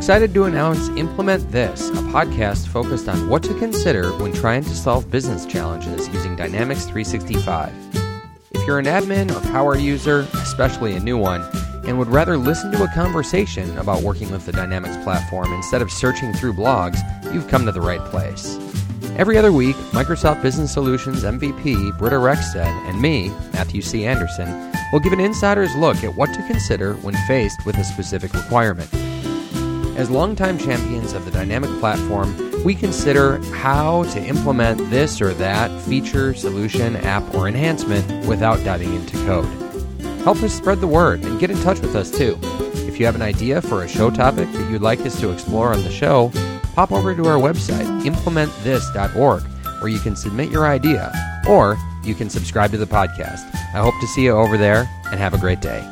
excited to announce Implement This, a podcast focused on what to consider when trying to solve business challenges using Dynamics 365. If you're an admin or power user, especially a new one, and would rather listen to a conversation about working with the Dynamics platform instead of searching through blogs, you've come to the right place. Every other week, Microsoft Business Solutions MVP Britta Rexted and me, Matthew C. Anderson, will give an insider's look at what to consider when faced with a specific requirement. As longtime champions of the dynamic platform, we consider how to implement this or that feature, solution, app, or enhancement without diving into code. Help us spread the word and get in touch with us too. If you have an idea for a show topic that you'd like us to explore on the show, pop over to our website, implementthis.org, where you can submit your idea or you can subscribe to the podcast. I hope to see you over there and have a great day.